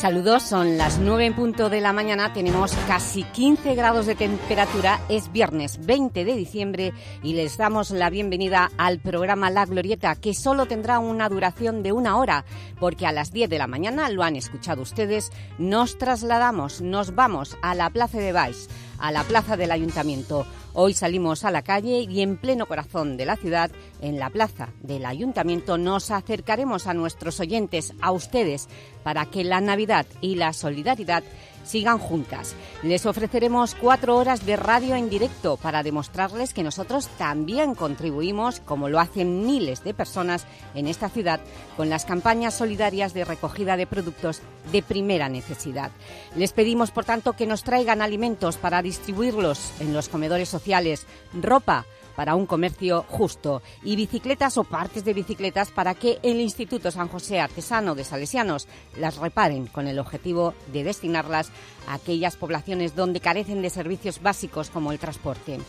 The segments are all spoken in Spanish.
Saludos, son las 9 en punto de la mañana, tenemos casi 15 grados de temperatura, es viernes 20 de diciembre y les damos la bienvenida al programa La Glorieta, que solo tendrá una duración de una hora, porque a las 10 de la mañana, lo han escuchado ustedes, nos trasladamos, nos vamos a la Plaza de Baix, a la Plaza del Ayuntamiento. Hoy salimos a la calle y en pleno corazón de la ciudad, en la plaza del Ayuntamiento, nos acercaremos a nuestros oyentes, a ustedes, para que la Navidad y la solidaridad sigan juntas. Les ofreceremos cuatro horas de radio en directo para demostrarles que nosotros también contribuimos, como lo hacen miles de personas en esta ciudad, con las campañas solidarias de recogida de productos de primera necesidad. Les pedimos, por tanto, que nos traigan alimentos para distribuirlos en los comedores sociales, ropa, para un comercio justo y bicicletas o partes de bicicletas para que el Instituto San José Artesano de Salesianos las reparen con el objetivo de destinarlas a aquellas poblaciones donde carecen de servicios básicos como el transporte.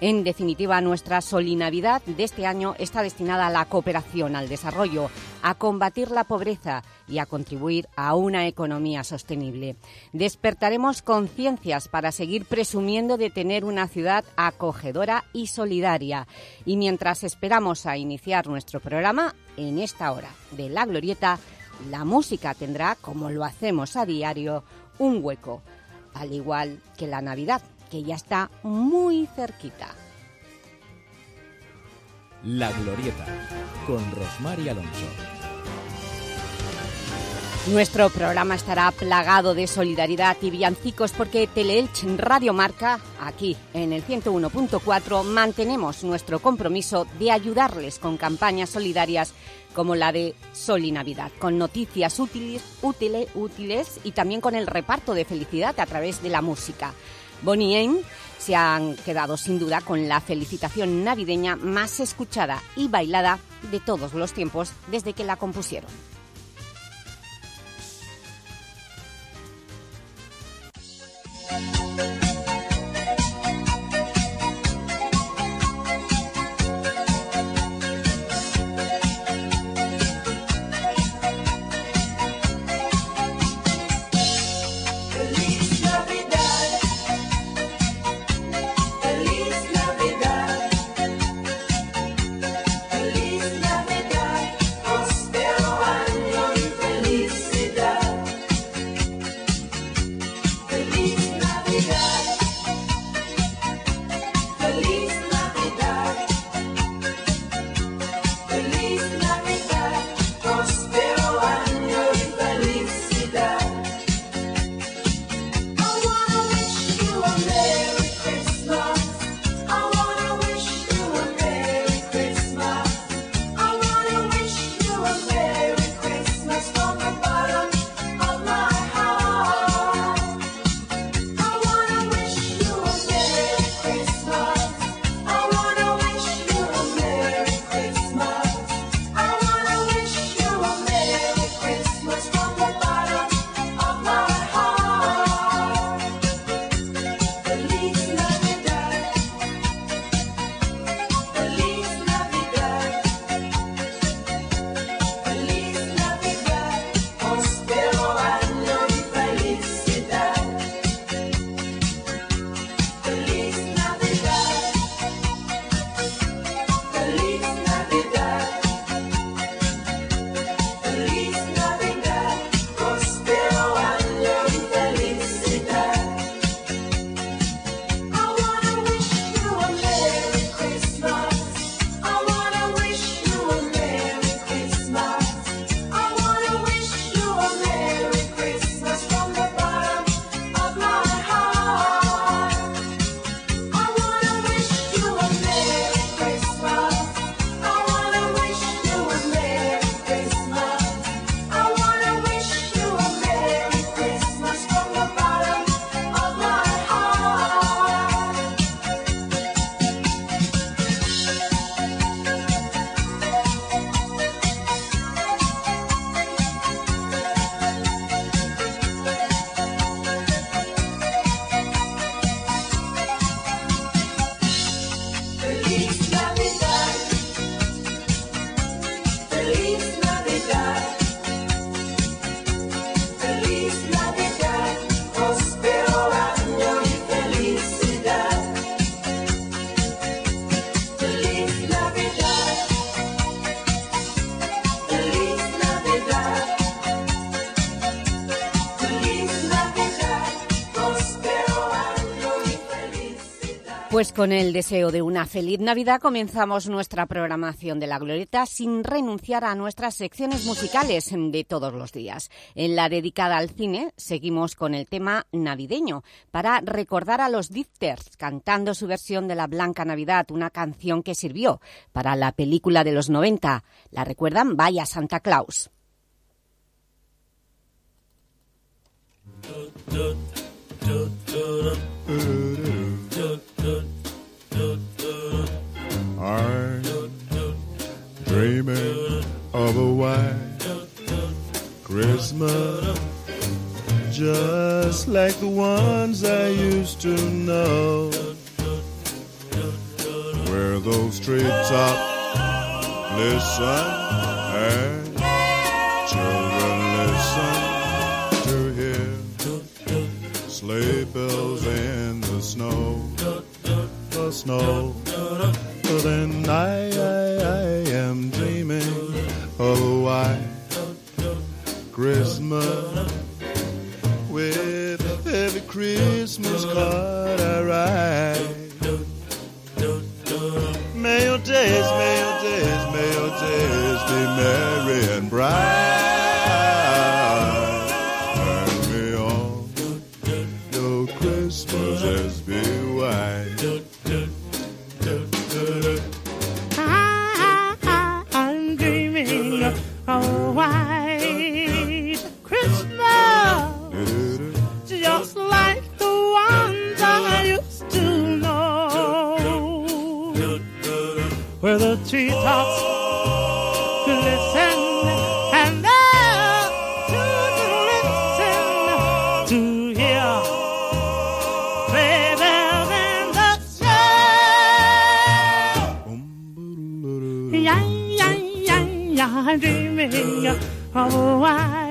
En definitiva, nuestra Solinavidad de este año está destinada a la cooperación, al desarrollo, a combatir la pobreza y a contribuir a una economía sostenible. Despertaremos conciencias para seguir presumiendo de tener una ciudad acogedora y solidaria. Y mientras esperamos a iniciar nuestro programa, en esta hora de La Glorieta, la música tendrá, como lo hacemos a diario, un hueco, al igual que la Navidad que ya está muy cerquita. La Glorieta, con Rosmar Alonso. Nuestro programa estará plagado de solidaridad y villancicos porque Teleelch Radio Marca, aquí en el 101.4, mantenemos nuestro compromiso de ayudarles con campañas solidarias como la de Sol y Navidad, con noticias útiles, útiles, útiles y también con el reparto de felicidad a través de la música. Bonnie se han quedado sin duda con la felicitación navideña más escuchada y bailada de todos los tiempos desde que la compusieron. Pues con el deseo de una feliz Navidad comenzamos nuestra programación de La Glorieta sin renunciar a nuestras secciones musicales de todos los días. En la dedicada al cine seguimos con el tema navideño para recordar a los Difters cantando su versión de La Blanca Navidad, una canción que sirvió para la película de los 90. ¿La recuerdan? Vaya Santa Claus. I'm dreaming of a white Christmas just like the ones I used to know. Where those treetops listen and children listen to hear sleigh bells in the snow, the snow. Then I, I, I am dreaming oh, of a white Christmas with every Christmas card I write. May your days, may your days, may your days be merry and bright. Oh, I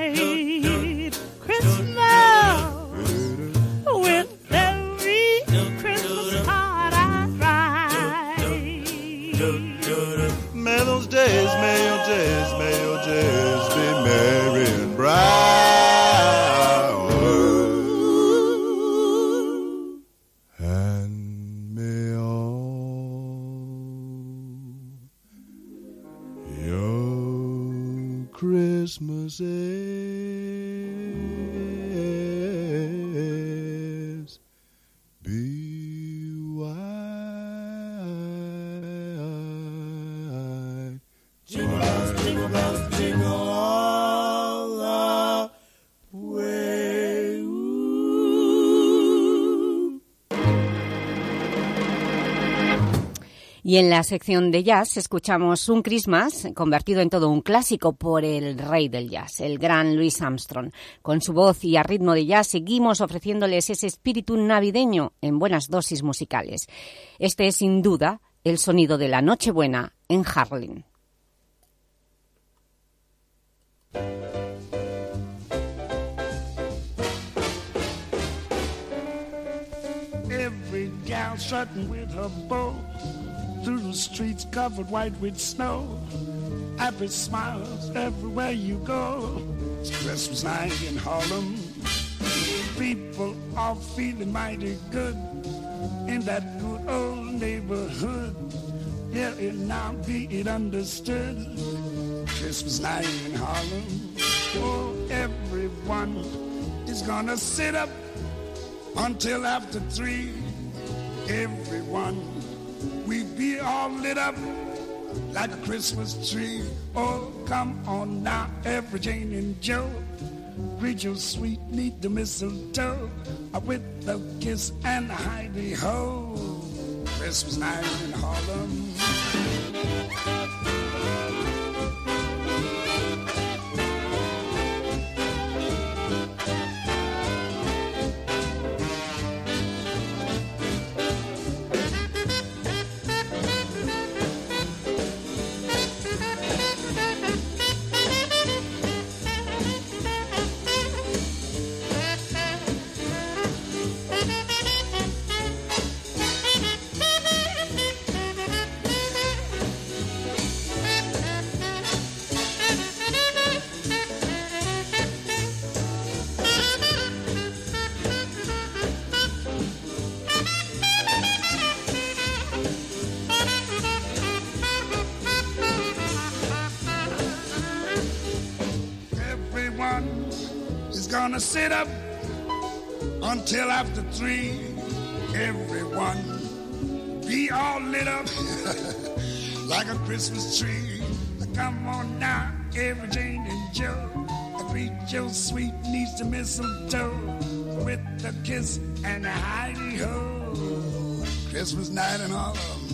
Y en la sección de jazz escuchamos un Christmas convertido en todo un clásico por el rey del jazz, el gran Louis Armstrong. Con su voz y a ritmo de jazz seguimos ofreciéndoles ese espíritu navideño en buenas dosis musicales. Este es sin duda el sonido de la Nochebuena en Harlem. Through the streets covered white with snow. Happy smiles everywhere you go. It's Christmas night in Harlem. People are feeling mighty good in that good old neighborhood. Hear it now, be it understood. Christmas night in Harlem. Oh, everyone is gonna sit up until after three. Everyone, we be all lit up like a Christmas tree. Oh, come on now, every Jane and Joe. Greet your sweet, neat the mistletoe with a kiss and a hidey ho. Christmas night in Harlem. Sit up until after three. Everyone be all lit up like a Christmas tree. Come on now, every Jane and Joe. Greet your sweet niece to mistletoe with a kiss and a hidey ho. Christmas night and all of them.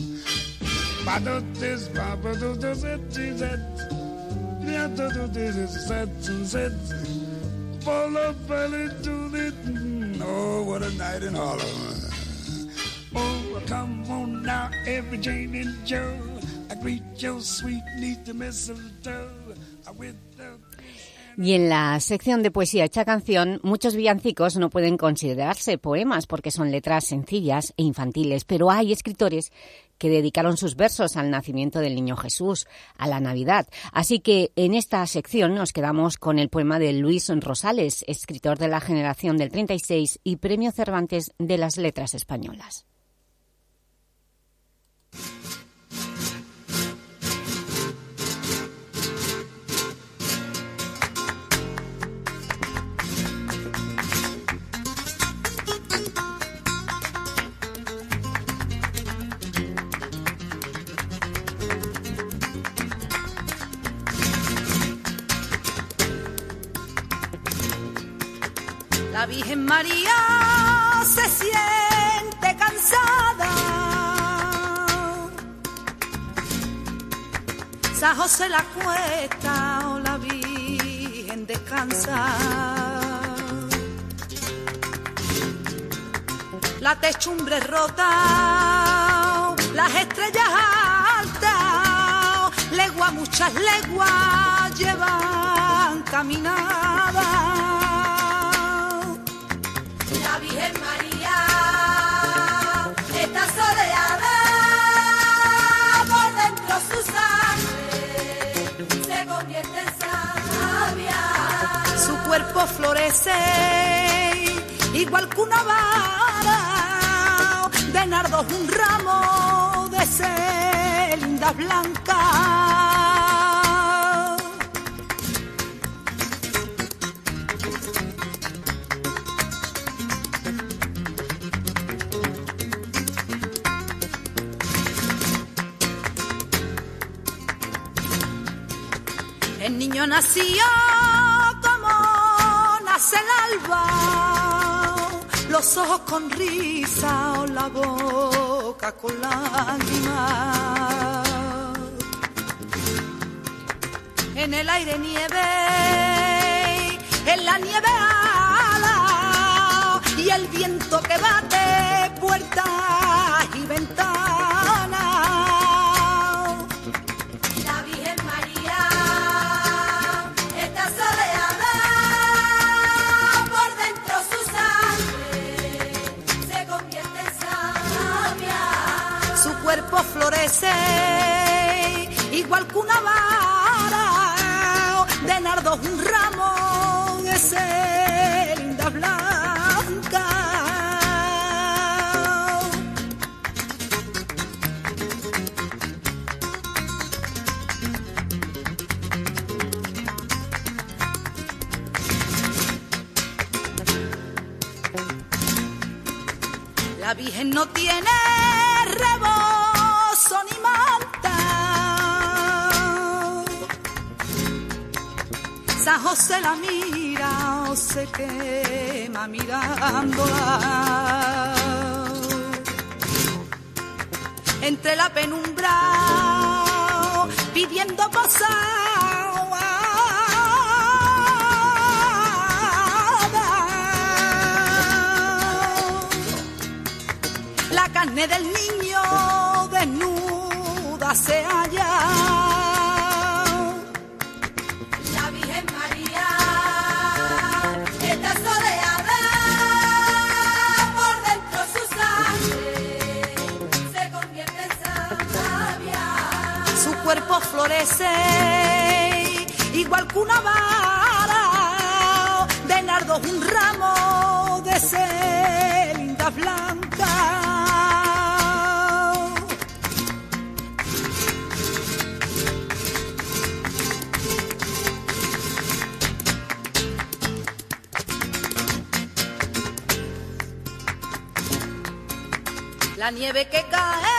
Full of belly do it. Oh, what a night in Harlem. Oh, come on now, every Jane and Joe. I greet your sweet niece to mistletoe I with the Y en la sección de poesía hecha canción, muchos villancicos no pueden considerarse poemas porque son letras sencillas e infantiles, pero hay escritores que dedicaron sus versos al nacimiento del Niño Jesús, a la Navidad. Así que en esta sección nos quedamos con el poema de Luis Rosales, escritor de la generación del 36 y Premio Cervantes de las Letras Españolas. La Virgen María se siente cansada. San José la cuesta o la Virgen descansa. La techumbre rota, las estrellas altas, legua, muchas leguas llevan caminada. Cuerpo florece igual que una vara de nardos un ramo de celindas blancas. Nació como nace el alba, los ojos con risa o la boca con lágrimas. En el aire nieve, en la nieve ala y el viento que bate puertas y ventanas. Florece igual que una vara de nardos un ramo de celinda blanca. La Virgen no tiene San José la mira o se quema mirándola. Entre la penumbra pidiendo posada. La carne del niño desnuda se halla. florece igual que una vara de nardo un ramo de celda blanca. La nieve que cae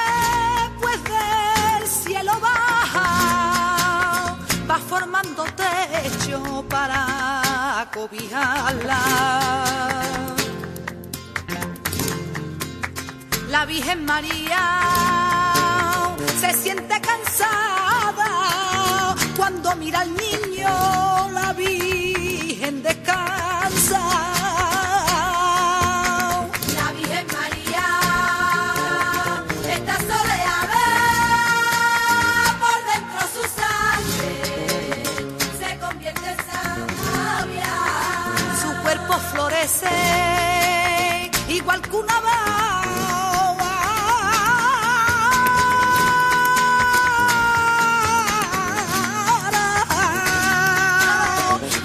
para cobijarla. La Virgen María se siente cansada cuando mira al niño, la Virgen descansa. Florece igual que una baba.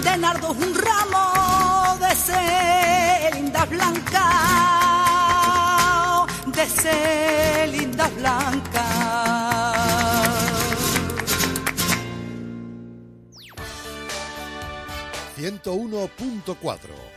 De nardo un ramo de celinda blanca, de celinda blanca. 101.4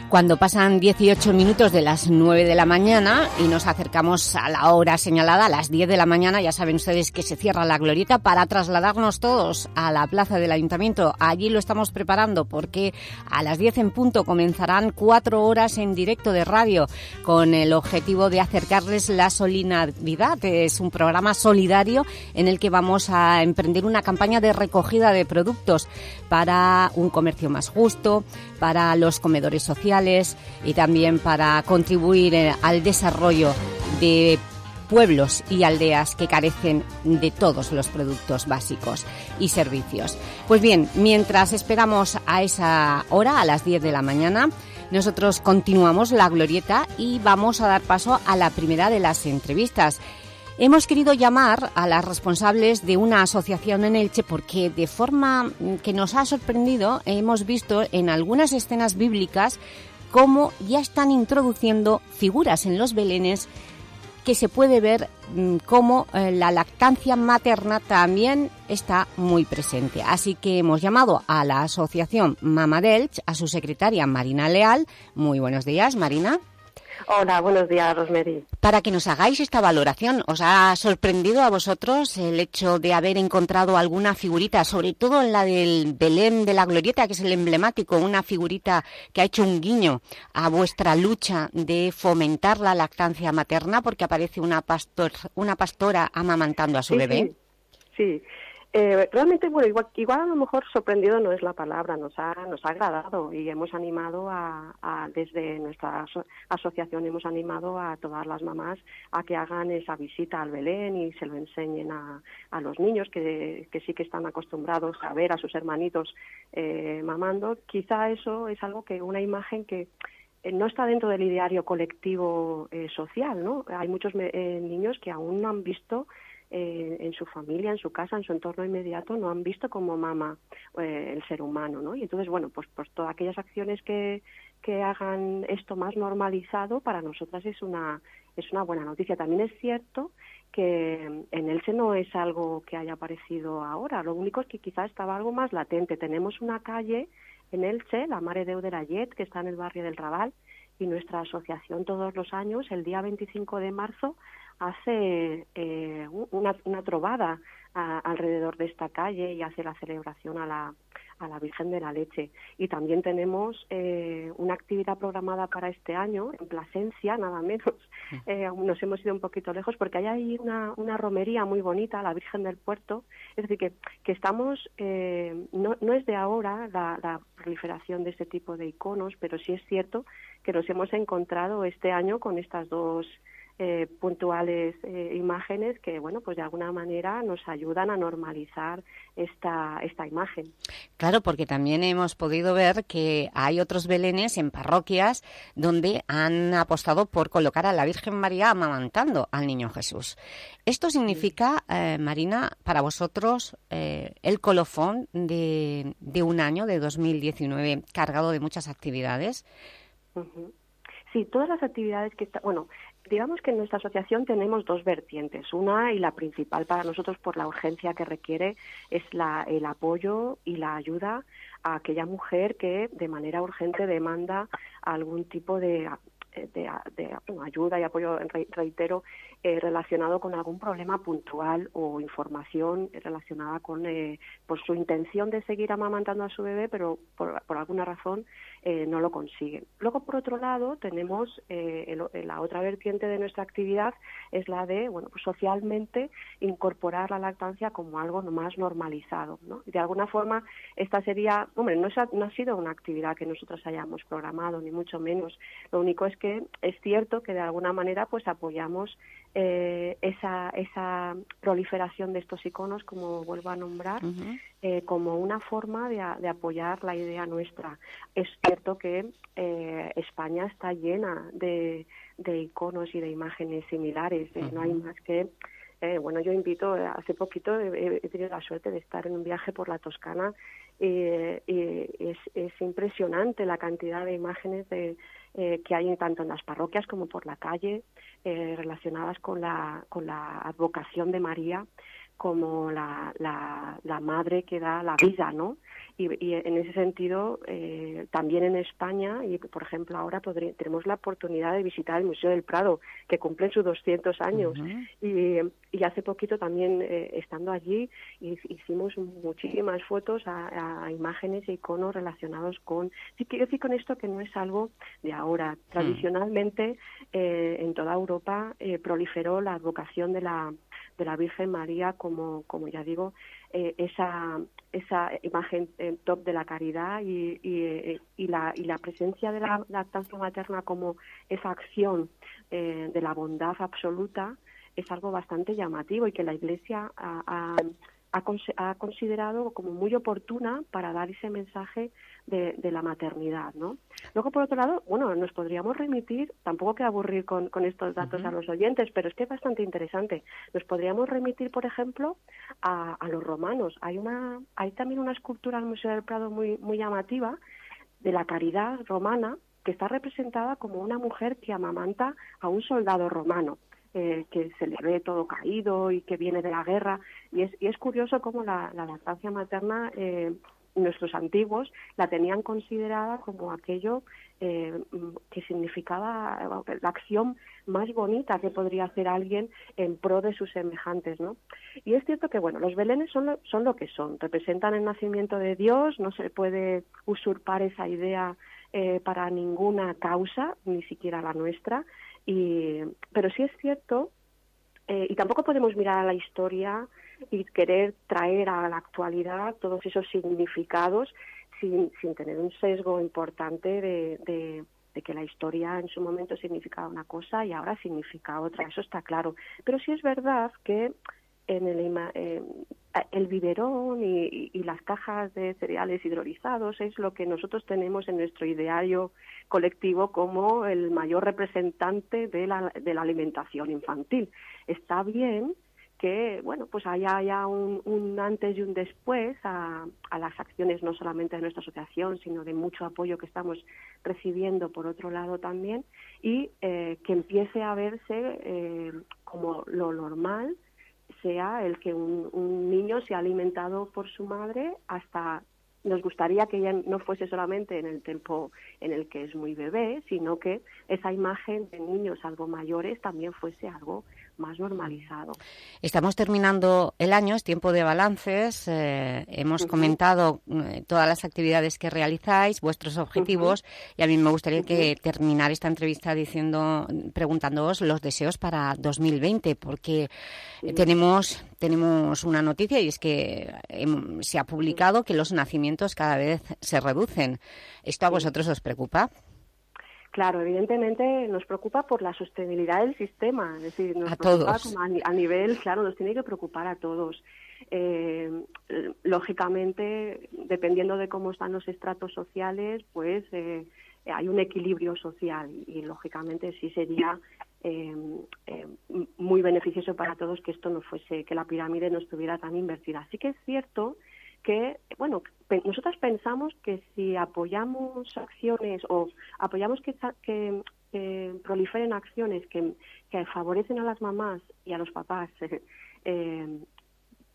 Cuando pasan 18 minutos de las 9 de la mañana y nos acercamos a la hora señalada, a las 10 de la mañana, ya saben ustedes que se cierra la glorieta para trasladarnos todos a la plaza del Ayuntamiento. Allí lo estamos preparando porque a las 10 en punto comenzarán cuatro horas en directo de radio con el objetivo de acercarles la solidaridad. Es un programa solidario en el que vamos a emprender una campaña de recogida de productos para un comercio más justo, para los comedores sociales y también para contribuir eh, al desarrollo de pueblos y aldeas que carecen de todos los productos básicos y servicios. Pues bien, mientras esperamos a esa hora, a las 10 de la mañana, nosotros continuamos la glorieta y vamos a dar paso a la primera de las entrevistas. Hemos querido llamar a las responsables de una asociación en Elche porque de forma que nos ha sorprendido hemos visto en algunas escenas bíblicas cómo ya están introduciendo figuras en los belenes que se puede ver mm, cómo eh, la lactancia materna también está muy presente. Así que hemos llamado a la asociación Mama Delch, a su secretaria Marina Leal. Muy buenos días, Marina. Hola, buenos días, Rosemary. Para que nos hagáis esta valoración, ¿os ha sorprendido a vosotros el hecho de haber encontrado alguna figurita, sobre todo en la del Belén de la Glorieta, que es el emblemático, una figurita que ha hecho un guiño a vuestra lucha de fomentar la lactancia materna, porque aparece una, pastor, una pastora amamantando a su Sí, bebé? Sí, sí. Eh, realmente, bueno, igual, igual a lo mejor sorprendido no es la palabra, nos ha, nos ha agradado y hemos animado a, a- desde nuestra aso- asociación, hemos animado a todas las mamás a que hagan esa visita al Belén y se lo enseñen a, los niños que, sí que están acostumbrados a ver a sus hermanitos eh, mamando. Quizá eso es algo que, una imagen que eh, no está dentro del ideario colectivo eh, social, ¿no? Hay muchos eh, niños que aún no han visto eh, en su familia, en su casa, en su entorno inmediato, no han visto como mama eh, el ser humano, ¿no? Y entonces, bueno, pues, pues todas aquellas acciones que, que hagan esto más normalizado para nosotras es una es una buena noticia. También es cierto que en Elche no es algo que haya aparecido ahora. Lo único es que quizás estaba algo más latente. Tenemos una calle en Elche, la Mare Deu de la Llet, que está en el barrio del Raval, y nuestra asociación todos los años, el día 25 de marzo, hace eh, una, una trovada alrededor de esta calle y hace la celebración a la, a la Virgen de la Leche. Y también tenemos eh, una actividad programada para este año en Plasencia, nada menos. Mm. Eh, nos hemos ido un poquito lejos porque hay ahí una, una romería muy bonita, la Virgen del Puerto. Es decir, que, que estamos, eh, no, no es de ahora la, la proliferación de este tipo de iconos, pero sí es cierto que nos hemos encontrado este año con estas dos eh, puntuales eh, imágenes que, bueno, pues de alguna manera nos ayudan a normalizar esta, esta imagen. Claro, porque también hemos podido ver que hay otros belenes en parroquias donde han apostado por colocar a la Virgen María amamantando al Niño Jesús. ¿Esto significa, eh, Marina, para vosotros el colofón de, de un año, de 2019, cargado de muchas actividades? Sí, todas las actividades que... Está, bueno, digamos que en nuestra asociación tenemos dos vertientes. Una y la principal para nosotros por la urgencia que requiere es la, el apoyo y la ayuda a aquella mujer que de manera urgente demanda algún tipo de de, ayuda y apoyo, reitero, eh, relacionado con algún problema puntual o información relacionada con eh, por su intención de seguir amamantando a su bebé, pero por, alguna razón eh, no lo consiguen. Luego, por otro lado, tenemos eh, la otra vertiente de nuestra actividad es la de, bueno, pues socialmente incorporar la lactancia como algo más normalizado, ¿no? De alguna forma, esta sería, hombre, no, no ha sido una actividad que nosotros hayamos programado, ni mucho menos. Lo único es que es cierto que de alguna manera, pues apoyamos eh, esa, esa proliferación de estos iconos, como vuelvo a nombrar, eh, como una forma de, de, apoyar la idea nuestra. Es cierto que eh, España está llena de, de, iconos y de imágenes similares, eh, no hay más que eh, bueno, yo invito, hace poquito he, tenido la suerte de estar en un viaje por la Toscana y, es, es, impresionante la cantidad de imágenes de, eh, que hay tanto en las parroquias como por la calle eh, relacionadas con la, con la advocación de María como la, la, la madre que da la vida, ¿no? Y, en ese sentido, eh, también en España, y por ejemplo ahora tenemos la oportunidad de visitar el Museo del Prado, que cumple sus 200 años. y, y, hace poquito también, eh, estando allí, hicimos muchísimas fotos a, imágenes e iconos relacionados con... Sí, quiero decir con esto que no es algo de ahora. Tradicionalmente, eh, en toda Europa proliferó la advocación de la de la Virgen María como, como ya digo, eh, esa, esa imagen eh, top de la caridad y, y, eh, la, y la presencia de la lactancia materna como esa acción de la bondad absoluta es algo bastante llamativo y que la Iglesia ha, considerado como muy oportuna para dar ese mensaje de, la maternidad, ¿no? Luego, por otro lado, bueno, nos podríamos remitir, tampoco que aburrir con, estos datos a los oyentes, pero es que es bastante interesante. Nos podríamos remitir, por ejemplo, a, los romanos. Hay una, hay también una escultura al Museo del Prado muy, muy llamativa de la caridad romana que está representada como una mujer que amamanta a un soldado romano. Eh, que se le ve todo caído y que viene de la guerra. Y es, y es curioso cómo la, la lactancia materna, eh, nuestros antiguos, la tenían considerada como aquello eh, que significaba la acción más bonita que podría hacer alguien en pro de sus semejantes, ¿no? Y es cierto que, bueno, los belenes son lo, son lo que son, representan el nacimiento de Dios, no se puede usurpar esa idea para ninguna causa, ni siquiera la nuestra, y, pero sí es cierto, eh, y tampoco podemos mirar a la historia y querer traer a la actualidad todos esos significados sin, sin tener un sesgo importante de, de, de, que la historia en su momento significaba una cosa y ahora significa otra, eso está claro. Pero sí es verdad que en el, eh, el biberón y, y, las cajas de cereales hidrolizados es lo que nosotros tenemos en nuestro ideario colectivo como el mayor representante de la, de la alimentación infantil. Está bien que bueno pues haya, un, antes y un después a, a, las acciones no solamente de nuestra asociación sino de mucho apoyo que estamos recibiendo por otro lado también y eh, que empiece a verse eh, como lo normal sea el que un, niño sea alimentado por su madre hasta nos gustaría que ella no fuese solamente en el tiempo en el que es muy bebé, sino que esa imagen de niños algo mayores también fuese algo más normalizado. Estamos terminando el año, es tiempo de balances. Eh, hemos comentado eh, todas las actividades que realizáis, vuestros objetivos, y a mí me gustaría que terminar esta entrevista diciendo, preguntándoos los deseos para 2020, porque tenemos, tenemos una noticia y es que em, se ha publicado que los nacimientos cada vez se reducen. ¿Esto a vosotros os preocupa? Claro, evidentemente nos preocupa por la sostenibilidad del sistema, es decir, nos a preocupa todos. a, nivel, claro, nos tiene que preocupar a todos. Eh, lógicamente, dependiendo de cómo están los estratos sociales, pues eh, hay un equilibrio social y, lógicamente sí sería eh, muy beneficioso para todos que esto no fuese, que la pirámide no estuviera tan invertida. Sí que es cierto que, bueno, nosotros pensamos que si apoyamos acciones o apoyamos que, proliferen acciones que, que, favorecen a las mamás y a los papás eh,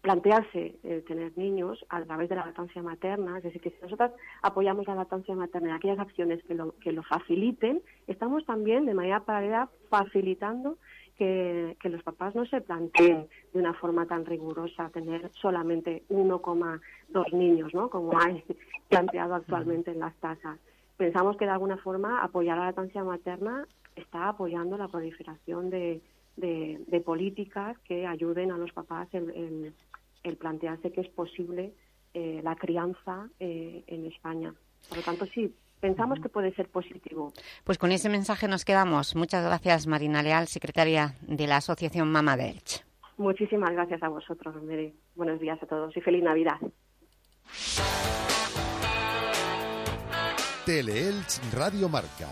plantearse eh, tener niños a través de la lactancia materna, es decir, que si nosotros apoyamos la lactancia materna y aquellas acciones que lo, que lo faciliten, estamos también de manera paralela facilitando que, los papás no se planteen de una forma tan rigurosa tener solamente 1,2 niños, ¿no? Como hay planteado actualmente en las tasas. Pensamos que de alguna forma apoyar a la lactancia materna está apoyando la proliferación de, de, políticas que ayuden a los papás en, el plantearse que es posible eh, la crianza eh, en España. Por lo tanto, sí, pensamos que puede ser positivo. Pues con ese mensaje nos quedamos. Muchas gracias, Marina Leal, secretaria de la Asociación Mama de Elche. Muchísimas gracias a vosotros, Mary. Buenos días a todos y feliz Navidad. Teleelch Radio Marca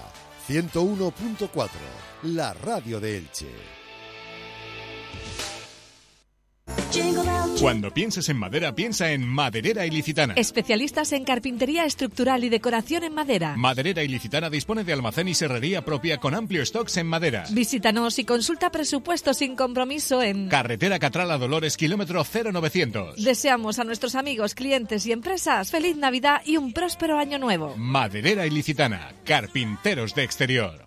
101.4, la radio de Elche. Cuando pienses en madera, piensa en Maderera Ilicitana. Especialistas en carpintería estructural y decoración en madera. Maderera Ilicitana dispone de almacén y serrería propia con amplio stocks en madera. Visítanos y consulta presupuesto sin compromiso en Carretera Catrala Dolores, kilómetro 0900. Deseamos a nuestros amigos, clientes y empresas feliz Navidad y un próspero año nuevo. Maderera Ilicitana, carpinteros de exterior.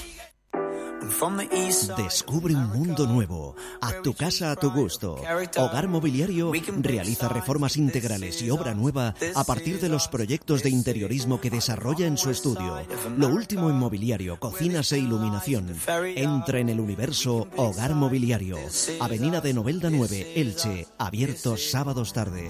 Descubre un mundo nuevo, a tu casa a tu gusto. Hogar Mobiliario realiza reformas integrales y obra nueva a partir de los proyectos de interiorismo que desarrolla en su estudio. Lo último en mobiliario, cocinas e iluminación. Entra en el universo Hogar Mobiliario. Avenida de Novelda 9, Elche, abierto sábados tarde.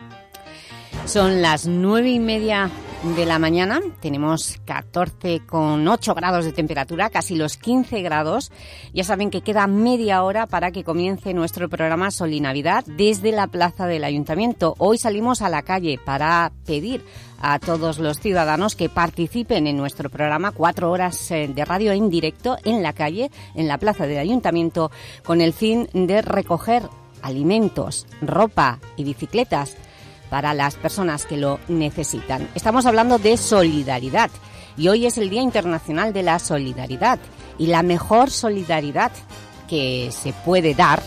Son las nueve y media de la mañana. Tenemos 14,8 grados de temperatura, casi los 15 grados. Ya saben que queda media hora para que comience nuestro programa Sol y Navidad desde la plaza del Ayuntamiento. Hoy salimos a la calle para pedir a todos los ciudadanos que participen en nuestro programa Cuatro horas eh, de radio en directo en la calle, en la plaza del Ayuntamiento, con el fin de recoger alimentos, ropa y bicicletas para las personas que lo necesitan. Estamos hablando de solidaridad y hoy es el Día Internacional de la Solidaridad y la mejor solidaridad que se puede dar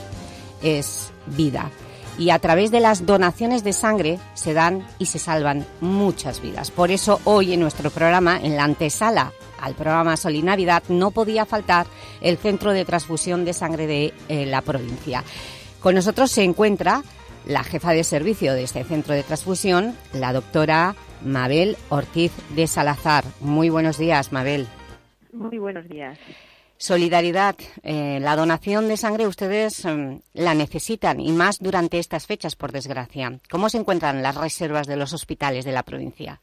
es vida. Y a través de las donaciones de sangre se dan y se salvan muchas vidas. Por eso hoy en nuestro programa, en la antesala al programa Solidaridad, no podía faltar el Centro de Transfusión de Sangre de eh, la provincia. Con nosotros se encuentra la jefa de servicio de este centro de transfusión, la doctora Mabel Ortiz de Salazar. Muy buenos días, Mabel. Muy buenos días. Solidaridad, eh, la donación de sangre ustedes em, la necesitan y más durante estas fechas, por desgracia. ¿Cómo se encuentran las reservas de los hospitales de la provincia?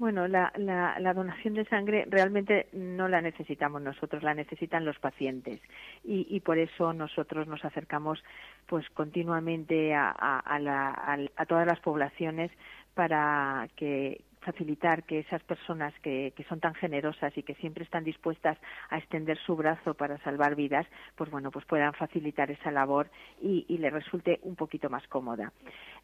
Bueno, la, la, donación de sangre realmente no la necesitamos nosotros, la necesitan los pacientes. Y, y por eso nosotros nos acercamos pues continuamente a, a, a todas las poblaciones para que, facilitar que esas personas que, que, son tan generosas y que siempre están dispuestas a extender su brazo para salvar vidas, pues bueno, pues puedan facilitar esa labor y, y le resulte un poquito más cómoda.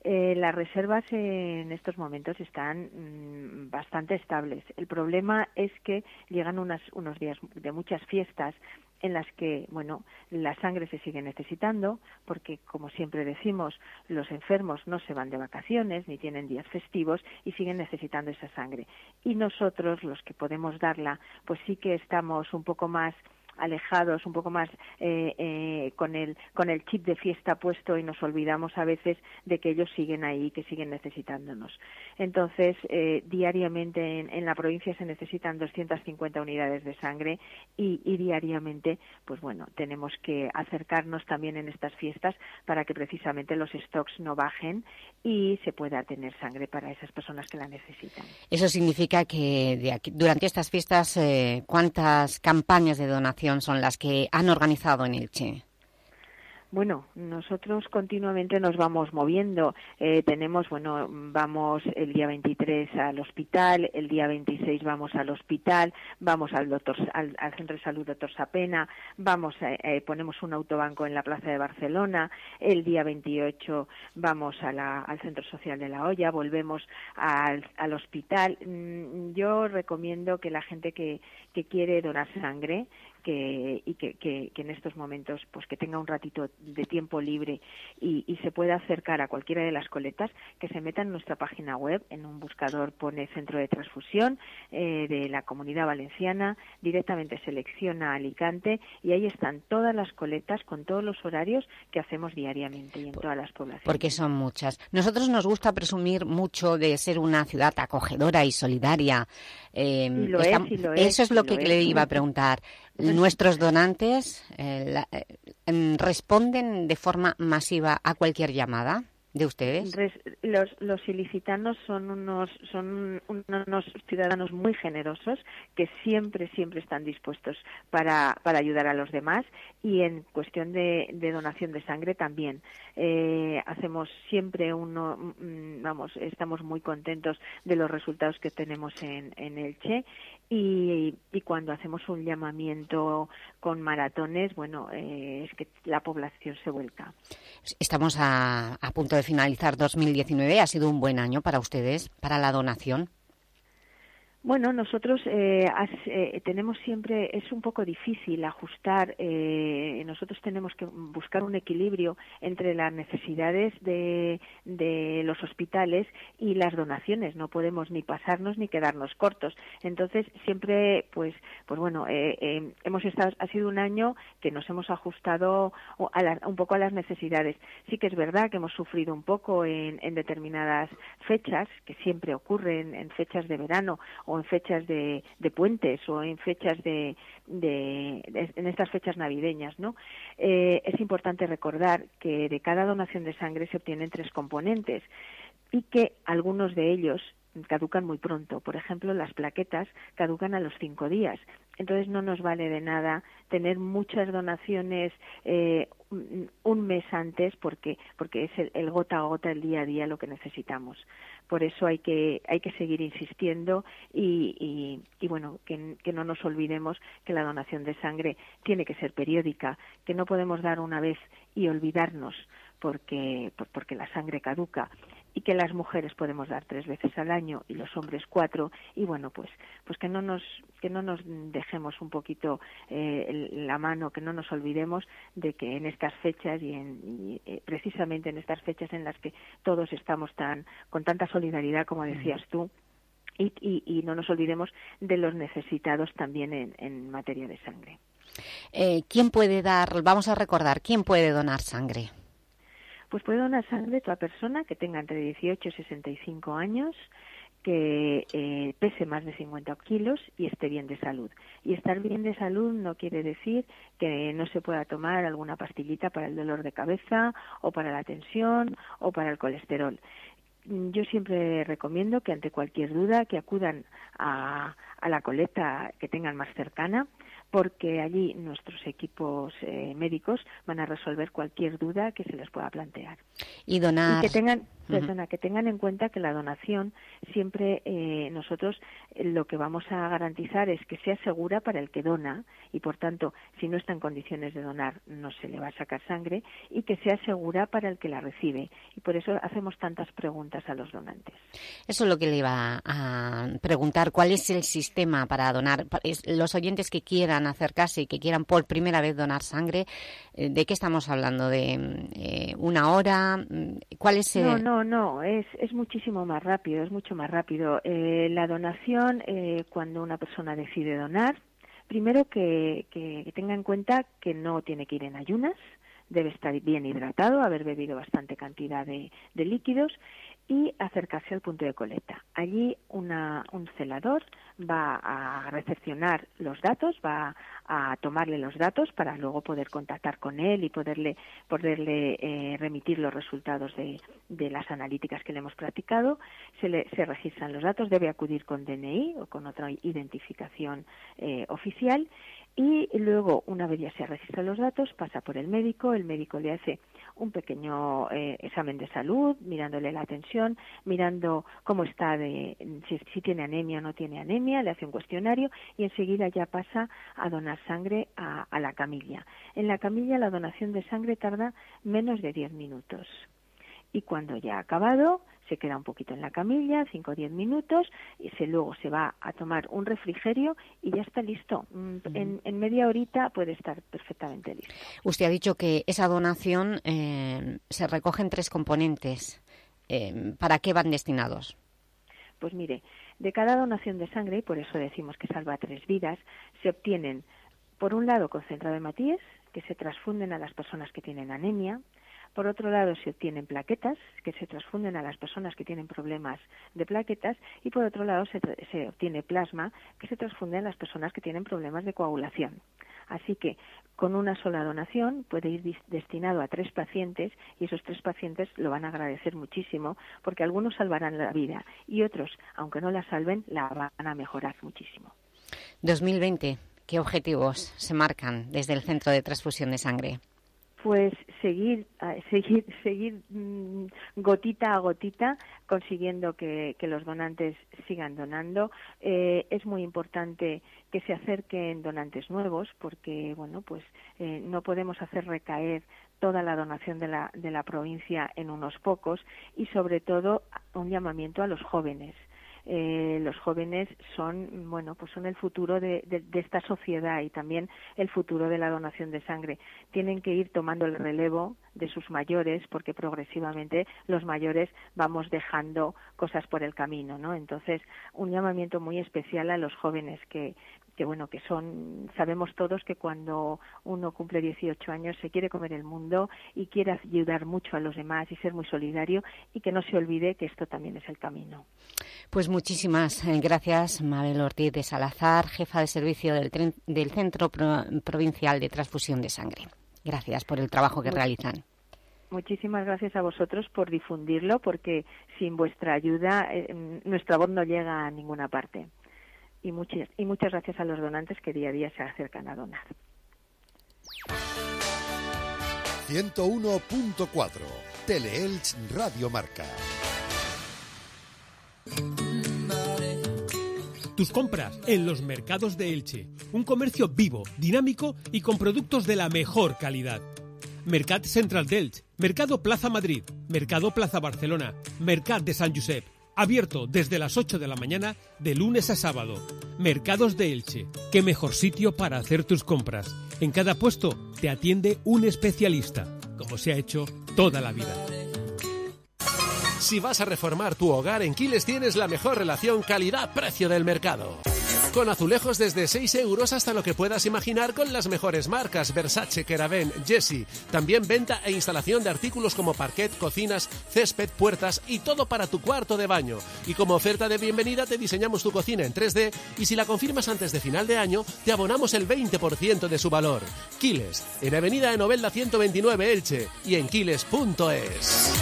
Eh, las reservas en estos momentos están mm, bastante estables. El problema es que llegan unas, unos días de muchas fiestas en las que, bueno, la sangre se sigue necesitando, porque, como siempre decimos, los enfermos no se van de vacaciones ni tienen días festivos y siguen necesitando esa sangre. Y nosotros, los que podemos darla, pues sí que estamos un poco más alejados, un poco más eh, eh, con, el, con el chip de fiesta puesto y nos olvidamos a veces de que ellos siguen ahí, que siguen necesitándonos. Entonces, eh, diariamente en, la provincia se necesitan 250 unidades de sangre y, diariamente, pues bueno, tenemos que acercarnos también en estas fiestas para que precisamente los stocks no bajen y se pueda tener sangre para esas personas que la necesitan. Eso significa que de aquí, durante estas fiestas, ¿cuántas campañas de donación son las que han organizado en Elche? Bueno, nosotros continuamente nos vamos moviendo. Eh, tenemos, bueno, vamos el día 23 al hospital, el día 26 vamos al hospital, vamos al doctor, al, centro de salud doctor Sapena, vamos, eh, ponemos un autobanco en la plaza de Barcelona, el día 28 vamos al centro social de La Hoya, volvemos al, al hospital. Mm, yo recomiendo que la gente que, que quiere donar sangre que, y que, que, en estos momentos pues que tenga un ratito de tiempo libre y, y, se pueda acercar a cualquiera de las coletas, que se meta en nuestra página web, en un buscador pone Centro de Transfusión eh, de la Comunidad Valenciana, directamente selecciona Alicante y ahí están todas las coletas con todos los horarios que hacemos diariamente y en todas las poblaciones. Porque son muchas. Nosotros nos gusta presumir mucho de ser una ciudad acogedora y solidaria. Eh, lo es, eso es lo que le iba a preguntar. Nuestros donantes eh, eh, em, responden de forma masiva a cualquier llamada de ustedes? Los, los ilicitanos son unos, son unos ciudadanos muy generosos que siempre, siempre están dispuestos para, para ayudar a los demás y en cuestión de, de donación de sangre también. Eh, hacemos siempre uno, mm, vamos, estamos muy contentos de los resultados que tenemos en, en Elche y, y cuando hacemos un llamamiento con maratones, bueno, eh, es que la población se vuelca. Estamos a, a punto de finalizar 2019. ¿Ha sido un buen año para ustedes, para la donación? Bueno, nosotros eh, eh, tenemos siempre, es un poco difícil ajustar, eh, nosotros tenemos que buscar un equilibrio entre las necesidades de, de, los hospitales y las donaciones, no podemos ni pasarnos ni quedarnos cortos. Entonces, siempre, pues, pues bueno, hemos estado, ha sido un año que nos hemos ajustado a un poco a las necesidades. Sí que es verdad que hemos sufrido un poco en, en determinadas fechas, que siempre ocurren en fechas de verano o en fechas de, puentes o en fechas de, en estas fechas navideñas, ¿no? Eh, es importante recordar que de cada donación de sangre se obtienen tres componentes y que algunos de ellos caducan muy pronto. Por ejemplo, las plaquetas caducan a los cinco días. Entonces no nos vale de nada tener muchas donaciones eh, un mes antes porque porque es el, gota a gota el día a día lo que necesitamos. Por eso hay que hay que seguir insistiendo y, bueno que, que no nos olvidemos que la donación de sangre tiene que ser periódica, que no podemos dar una vez y olvidarnos porque porque la sangre caduca y que las mujeres podemos dar tres veces al año y los hombres cuatro y bueno pues pues que no nos que no nos dejemos un poquito eh, la mano que no nos olvidemos de que en estas fechas y, en, eh, precisamente en estas fechas en las que todos estamos tan con tanta solidaridad como decías tú y, y, no nos olvidemos de los necesitados también en, en materia de sangre. Eh, ¿Quién puede dar, vamos a recordar, quién puede donar sangre? Pues puede donar sangre toda persona que tenga entre 18 y 65 años, que eh, pese más de 50 kilos y esté bien de salud. Y estar bien de salud no quiere decir que no se pueda tomar alguna pastillita para el dolor de cabeza o para la tensión o para el colesterol. Yo siempre recomiendo que ante cualquier duda que acudan a, a la coleta que tengan más cercana porque allí nuestros equipos eh, médicos van a resolver cualquier duda que se les pueda plantear. Y donar. que tengan, que tengan en cuenta que la donación siempre eh, nosotros eh, lo que vamos a garantizar es que sea segura para el que dona y por tanto si no está en condiciones de donar no se le va a sacar sangre y que sea segura para el que la recibe y por eso hacemos tantas preguntas a los donantes. Eso es lo que le iba a preguntar. ¿Cuál es el sistema para donar? Los oyentes que quieran acercarse y que quieran por primera vez donar sangre, eh, ¿de qué estamos hablando? ¿De una hora? ¿Cuál es el...? No, no, es, es muchísimo más rápido, es mucho más rápido. Eh, la donación, eh, cuando una persona decide donar, primero que, que, tenga en cuenta que no tiene que ir en ayunas, debe estar bien hidratado, haber bebido bastante cantidad de, de líquidos y acercarse al punto de colecta. Allí una, un celador va a recepcionar los datos, va a tomarle los datos para luego poder contactar con él y poderle, poderle eh, remitir los resultados de, de, las analíticas que le hemos practicado. Se, le, se registran los datos, debe acudir con DNI o con otra identificación eh, oficial y luego, una vez ya se registran los datos, pasa por el médico, el médico le hace un pequeño eh, examen de salud, mirándole la tensión, mirando cómo está, de, si, tiene anemia o no tiene anemia, le hace un cuestionario y enseguida ya pasa a donar sangre a, la camilla. En la camilla la donación de sangre tarda menos de 10 minutos. Y cuando ya ha acabado, se queda un poquito en la camilla, 5 o 10 minutos, y se, luego se va a tomar un refrigerio y ya está listo. Mm, en, media horita puede estar perfectamente listo. Usted ha dicho que esa donación eh, se recoge en tres componentes. Eh, ¿Para qué van destinados? Pues mire, de cada donación de sangre, y por eso decimos que salva tres vidas, se obtienen, por un lado, concentrado de matíes, que se transfunden a las personas que tienen anemia, por otro lado, se obtienen plaquetas que se transfunden a las personas que tienen problemas de plaquetas y por otro lado se, obtiene plasma que se transfunde a las personas que tienen problemas de coagulación. Así que con una sola donación puede ir destinado a tres pacientes y esos tres pacientes lo van a agradecer muchísimo porque algunos salvarán la vida y otros, aunque no la salven, la van a mejorar muchísimo. 2020, ¿qué objetivos se marcan desde el Centro de Transfusión de Sangre? Pues seguir, seguir, seguir mm, gotita a gotita consiguiendo que, los donantes sigan donando. Eh, es muy importante que se acerquen donantes nuevos porque, bueno, pues eh, no podemos hacer recaer toda la donación de la, de la provincia en unos pocos y, sobre todo, un llamamiento a los jóvenes eh, los jóvenes son bueno pues son el futuro de, esta sociedad y también el futuro de la donación de sangre. Tienen que ir tomando el relevo de sus mayores porque progresivamente los mayores vamos dejando cosas por el camino no entonces un llamamiento muy especial a los jóvenes que que bueno que son sabemos todos que cuando uno cumple 18 años se quiere comer el mundo y quiere ayudar mucho a los demás y ser muy solidario y que no se olvide que esto también es el camino. Pues muchísimas eh, gracias Mabel Ortiz de Salazar, jefa de servicio del, del Centro Provincial de Transfusión de Sangre. Gracias por el trabajo que realizan. Muchísimas gracias a vosotros por difundirlo, porque sin vuestra ayuda eh, nuestra voz no llega a ninguna parte. Y muchas, y muchas gracias a los donantes que día a día se acercan a donar. 101.4 Teleelch Radio Marca. Tus compras en los mercados de Elche. Un comercio vivo, dinámico y con productos de la mejor calidad. Mercat Central d'Elche, Mercado Plaza Madrid, Mercado Plaza Barcelona, Mercat de San Josep. Abierto desde las 8 de la mañana de lunes a sábado. Mercados de Elche. Qué mejor sitio para hacer tus compras. En cada puesto te atiende un especialista, como se ha hecho toda la vida. Si vas a reformar tu hogar, en Quiles tienes la mejor relación calidad-precio del mercado. Con azulejos desde 6 euros hasta lo que puedas imaginar con las mejores marcas Versace, Keraben, Jessie. También venta e instalación de artículos como parquet, cocinas, césped, puertas y todo para tu cuarto de baño. Y como oferta de bienvenida te diseñamos tu cocina en 3D y si la confirmas antes de final de año te abonamos el 20% de su valor. Quiles, en Avenida de Novelda 129 Elche y en quiles.es.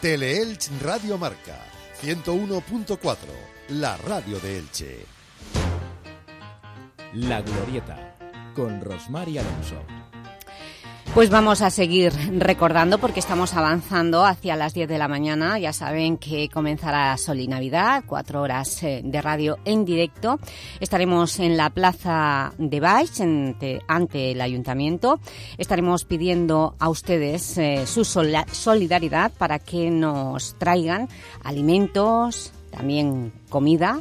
Teleelch Radio Marca 101.4, la radio de Elche. La Glorieta, con Rosmar y Alonso. Pues vamos a seguir recordando porque estamos avanzando hacia las 10 de la mañana. Ya saben que comenzará Sol y Navidad, cuatro horas eh, de radio en directo. Estaremos en la plaza de Baix, ante, el Ayuntamiento. Estaremos pidiendo a ustedes eh, su solidaridad para que nos traigan alimentos, también comida,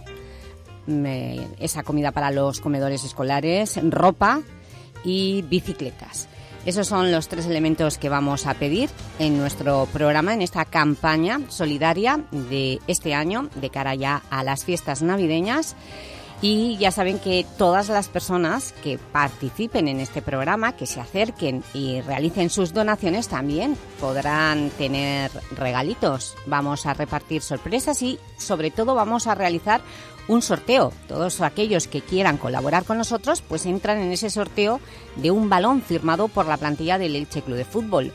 mm, eh, esa comida para los comedores escolares, ropa y bicicletas. Esos son los tres elementos que vamos a pedir en nuestro programa, en esta campaña solidaria de este año, de cara ya a las fiestas navideñas. Y ya saben que todas las personas que participen en este programa, que se acerquen y realicen sus donaciones, también podrán tener regalitos. Vamos a repartir sorpresas y, sobre todo, vamos a realizar un sorteo. Todos aquellos que quieran colaborar con nosotros, pues entran en ese sorteo de un balón firmado por la plantilla del Elche Club de Fútbol.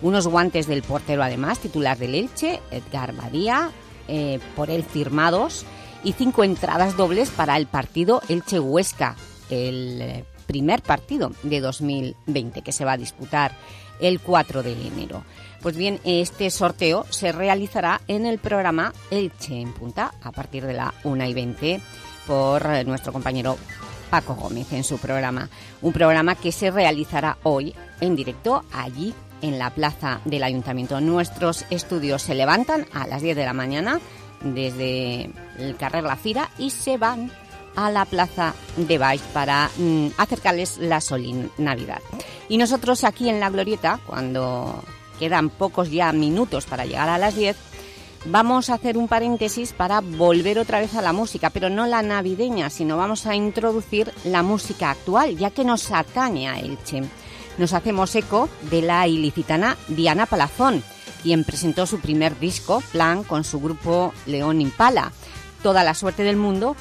Unos guantes del portero, además, titular del Elche, Edgar Badía, eh, por él firmados, y cinco entradas dobles para el partido Elche-Huesca, el eh, primer partido de 2020 que se va a disputar el 4 de enero. Pues bien, este sorteo se realizará en el programa Elche en Punta a partir de la 1 y 20 por eh, nuestro compañero Paco Gómez en su programa. Un programa que se realizará hoy en directo allí en la plaza del Ayuntamiento. Nuestros estudios se levantan a las 10 de la mañana desde el carrer La Fira y se van a la plaza de Baix para mm, acercarles la Solin Navidad. Y nosotros aquí en La Glorieta, cuando quedan pocos ya minutos para llegar a las 10, vamos a hacer un paréntesis para volver otra vez a la música, pero no la navideña, sino vamos a introducir la música actual, ya que nos atañe a Elche. Nos hacemos eco de la ilicitana Diana Palazón, quien presentó su primer disco, Plan, con su grupo León Impala. Toda la suerte del mundo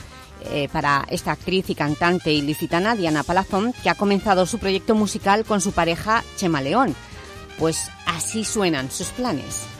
eh, para esta actriz y cantante ilicitana Diana Palazón, que ha comenzado su proyecto musical con su pareja Chema León. Pues así suenan sus planes.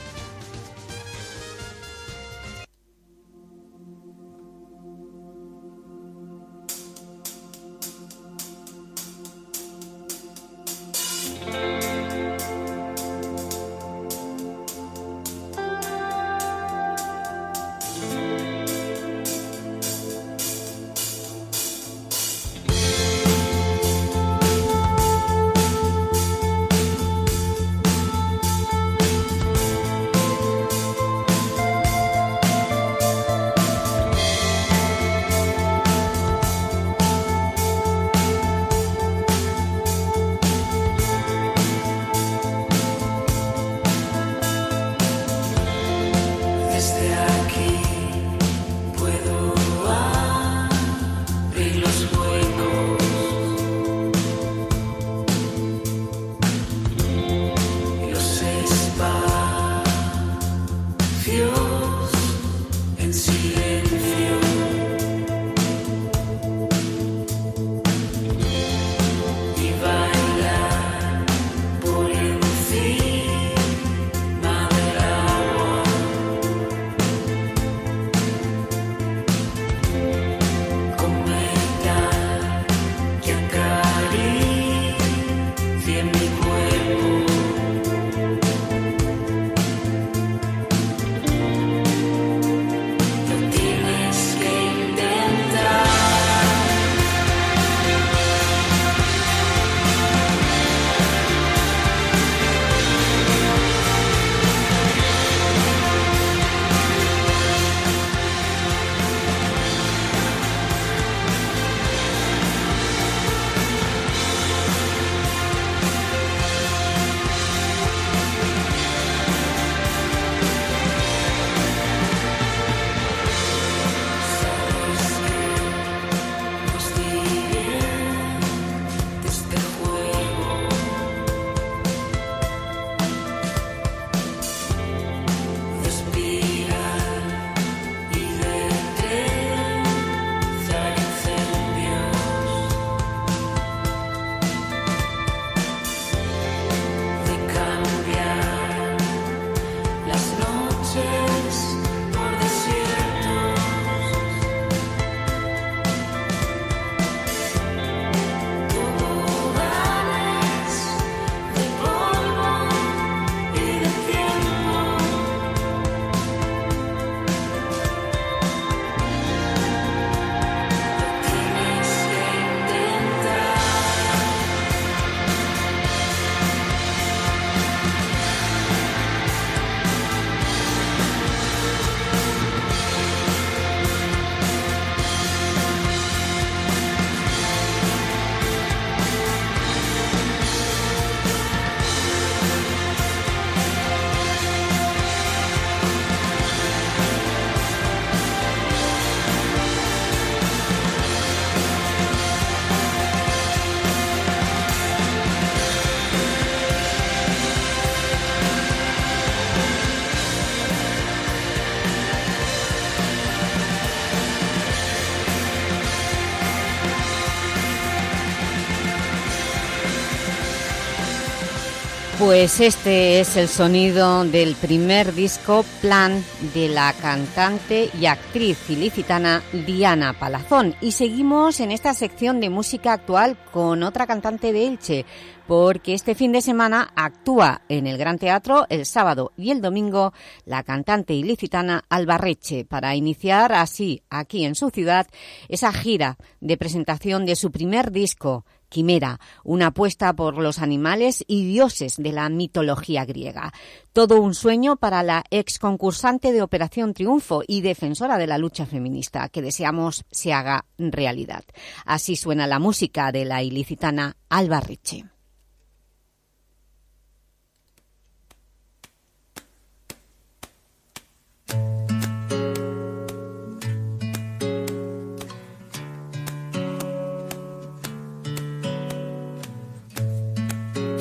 Pues este es el sonido del primer disco Plan de la cantante y actriz ilicitana Diana Palazón. Y seguimos en esta sección de música actual con otra cantante de Elche, porque este fin de semana actúa en el Gran Teatro el sábado y el domingo la cantante ilicitana Albarreche para iniciar así aquí en su ciudad esa gira de presentación de su primer disco Quimera, una apuesta por los animales y dioses de la mitología griega. Todo un sueño para la ex concursante de Operación Triunfo y defensora de la lucha feminista, que deseamos se haga realidad. Así suena la música de la ilicitana Alba Riche.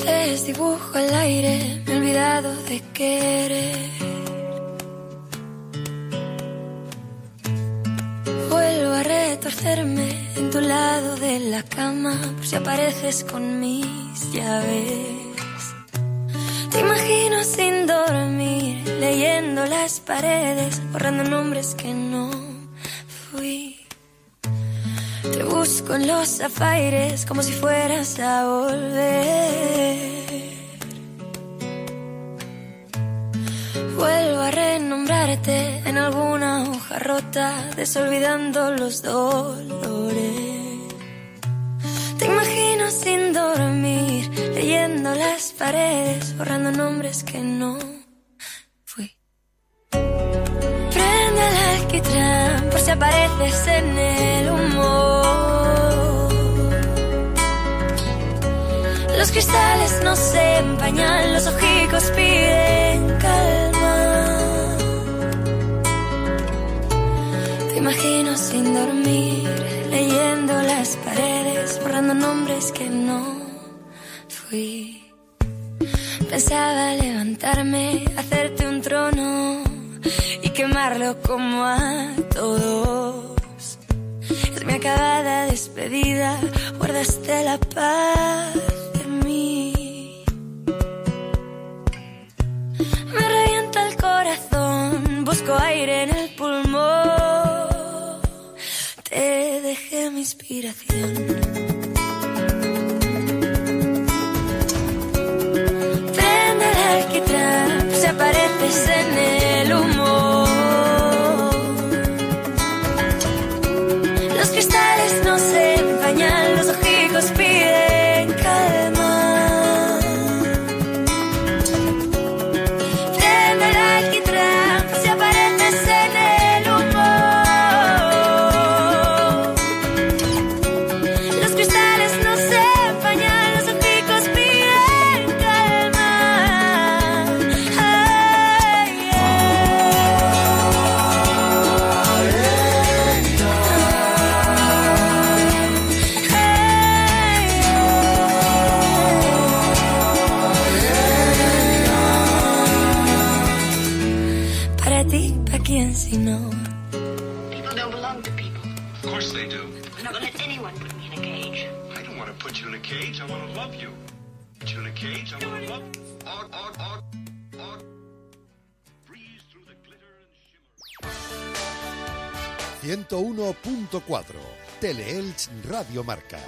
Les dibujo al aire, me he olvidado de querer. Vuelvo a retorcerme en tu lado de la cama, por si apareces con mis llaves. Te imagino sin dormir, leyendo las paredes, borrando nombres que no busco en los zafaires como si fueras a volver. Vuelvo a renombrarte en alguna hoja rota, desolvidando los dolores. Te imagino sin dormir, leyendo las paredes, borrando nombres que no fui. Prende el alquitrán por si apareces en el humo. Los cristales no se empañan, los ojicos piden calma. Te imagino sin dormir, leyendo las paredes, borrando nombres que no fui. Pensaba levantarme, hacerte un trono y quemarlo como a todos. Es mi acabada despedida, guardaste la paz corazón, busco aire en el pulmón. Te dejé mi inspiración. Prende el alquitrán, si apareces en el Teleelch Radio Marca.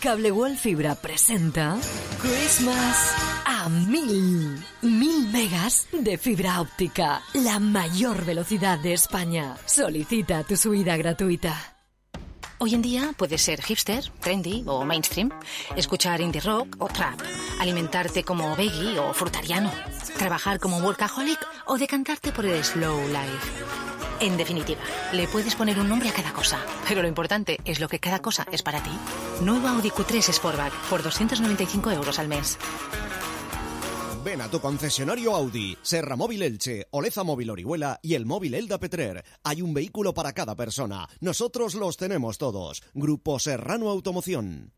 Cable World Fibra presenta Christmas a mil. Mil megas de fibra óptica. La mayor velocidad de España. Solicita tu subida gratuita. Hoy en día puedes ser hipster, trendy o mainstream, escuchar indie rock o trap, alimentarte como veggie o frutariano, trabajar como workaholic o decantarte por el slow life. En definitiva, le puedes poner un nombre a cada cosa, pero lo importante es lo que cada cosa es para ti. Nuevo Audi Q3 Sportback por 295 euros al mes. Ven a tu concesionario Audi, Serra Móvil Elche, Oleza Móvil Orihuela y el móvil Elda Petrer. Hay un vehículo para cada persona. Nosotros los tenemos todos. Grupo Serrano Automoción.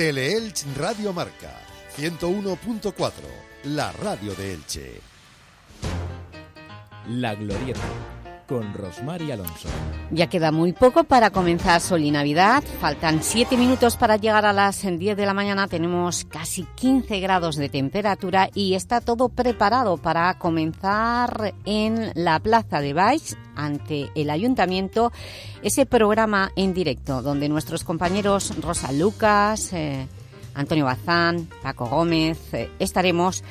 Teleelch Radio Marca 101.4, la radio de Elche. La Glorieta, con Rosmar y Alonso. Ya queda muy poco para comenzar Sol y Navidad. Faltan 7 minutos para llegar a las 10 de la mañana. Tenemos casi 15 grados de temperatura y está todo preparado para comenzar en la Plaza de Baix, ante el Ayuntamiento, ese programa en directo donde nuestros compañeros Rosa Lucas, eh, Antonio Bazán, Paco Gómez, eh, estaremos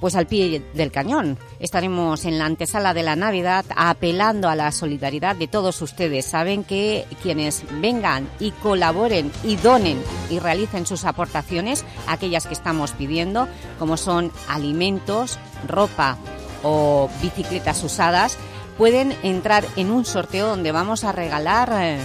pues al pie del cañón. Estaremos en la antesala de la Navidad apelando a la solidaridad de todos ustedes. Saben que quienes vengan y colaboren y donen y realicen sus aportaciones, aquellas que estamos pidiendo, como son alimentos, ropa o bicicletas usadas, pueden entrar en un sorteo donde vamos a regalar eh,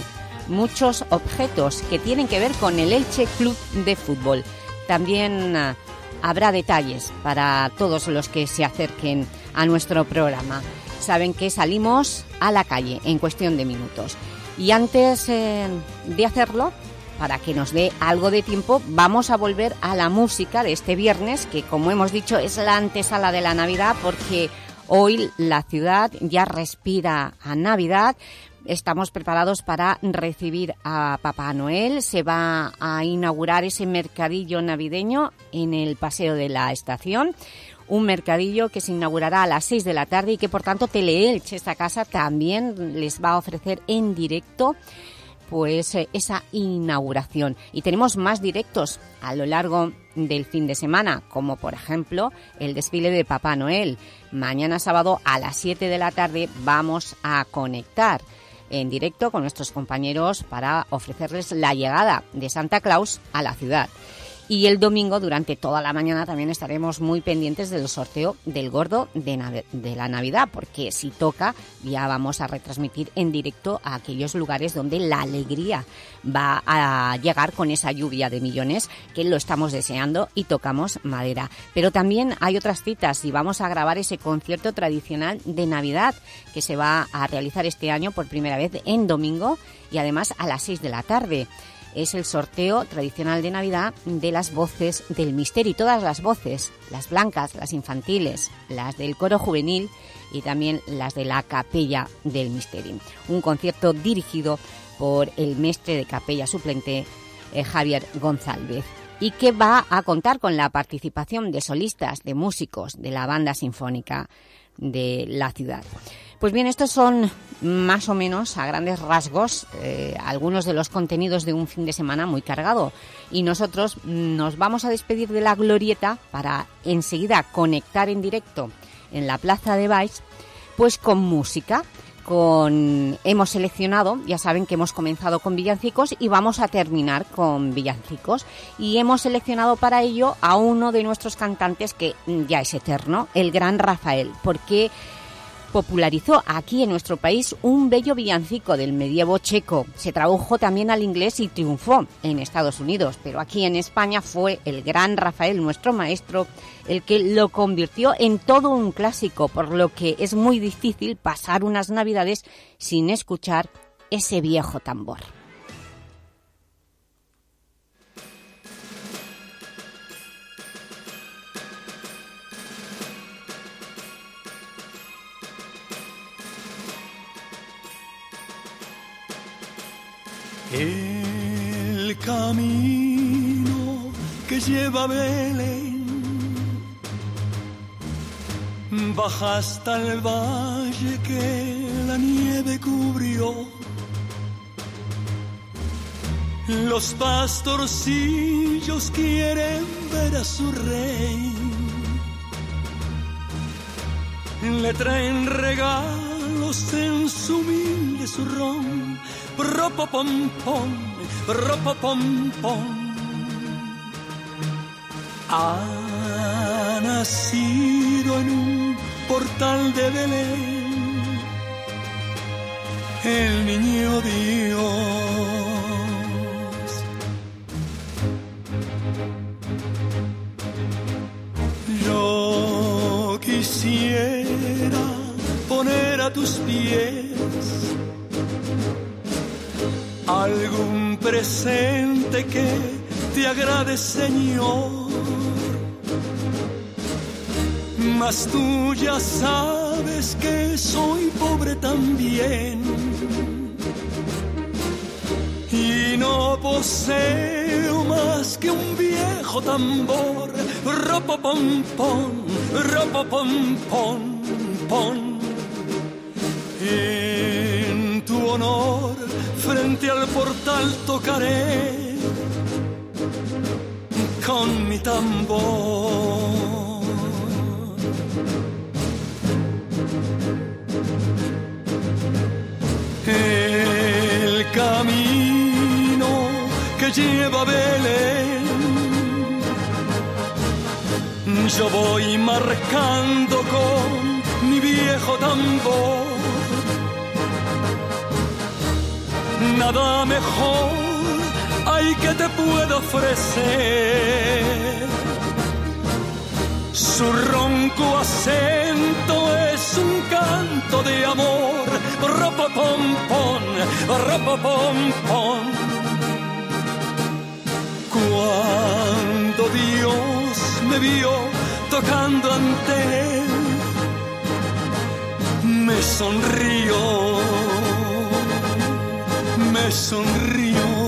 muchos objetos que tienen que ver con el Elche Club de Fútbol. También eh, habrá detalles para todos los que se acerquen a nuestro programa. Saben que salimos a la calle en cuestión de minutos. Y antes eh, de hacerlo, para que nos dé algo de tiempo, vamos a volver a la música de este viernes, que como hemos dicho es la antesala de la Navidad, porque hoy la ciudad ya respira a Navidad, estamos preparados para recibir a Papá Noel. Se va a inaugurar ese mercadillo navideño en el Paseo de la Estación. Un mercadillo que se inaugurará a las 6 de la tarde y que, por tanto, Teleelch, esta casa, también les va a ofrecer en directo pues eh, esa inauguración. Y tenemos más directos a lo largo del fin de semana, como por ejemplo el desfile de Papá Noel. Mañana sábado a las 7 de la tarde vamos a conectar en directo con nuestros compañeros para ofrecerles la llegada de Santa Claus a la ciudad. Y el domingo, durante toda la mañana, también estaremos muy pendientes del sorteo del gordo de, la Navidad, porque si toca, ya vamos a retransmitir en directo a aquellos lugares donde la alegría va a llegar con esa lluvia de millones, que lo estamos deseando y tocamos madera. Pero también hay otras citas y vamos a grabar ese concierto tradicional de Navidad que se va a realizar este año por primera vez en domingo y además a las 6 de la tarde es el sorteo tradicional de Navidad de las voces del misterio. Todas las voces, las blancas, las infantiles, las del coro juvenil y también las de la capella del misterio. Un concierto dirigido por el mestre de capella suplente eh, Javier González y que va a contar con la participación de solistas, de músicos de la banda sinfónica de la ciudad. Pues bien, estos son más o menos, a grandes rasgos, eh, algunos de los contenidos de un fin de semana muy cargado. Y nosotros nos vamos a despedir de la glorieta para enseguida conectar en directo en la Plaza de Baix, pues con música. Con, hemos seleccionado, ya saben que hemos comenzado con villancicos y vamos a terminar con villancicos y hemos seleccionado para ello a uno de nuestros cantantes que ya es eterno, el gran Rafael, porque popularizó aquí en nuestro país un bello villancico del medievo checo. Se tradujo también al inglés y triunfó en Estados Unidos, pero aquí en España fue el gran Rafael, nuestro maestro, el que lo convirtió en todo un clásico, por lo que es muy difícil pasar unas navidades sin escuchar ese viejo tambor. El camino que lleva a Belén. Baja hasta el valle que la nieve cubrió. Los pastorcillos quieren ver a su rey. Le traen regalos en su humilde. Ropo pom pom, ropo pom pom. Ha nacido en un portal de Belén el niño Dios. Yo quisiera poner a tus pies algún presente que te agrade, Señor. Mas tú ya sabes que soy pobre también y no poseo más que un viejo tambor. Ropo pom pom, ropo pom pom pom. En tu honor, frente al portal tocaré con mi tambor. El camino que lleva Belén, yo voy marcando con mi viejo tambor. Nada mejor hay que te puedo ofrecer. Su ronco acento es un canto de amor. Ropo pom pom, ropo pom pom. Cuando Dios me vio tocando ante él, me sonrió, me sonrió.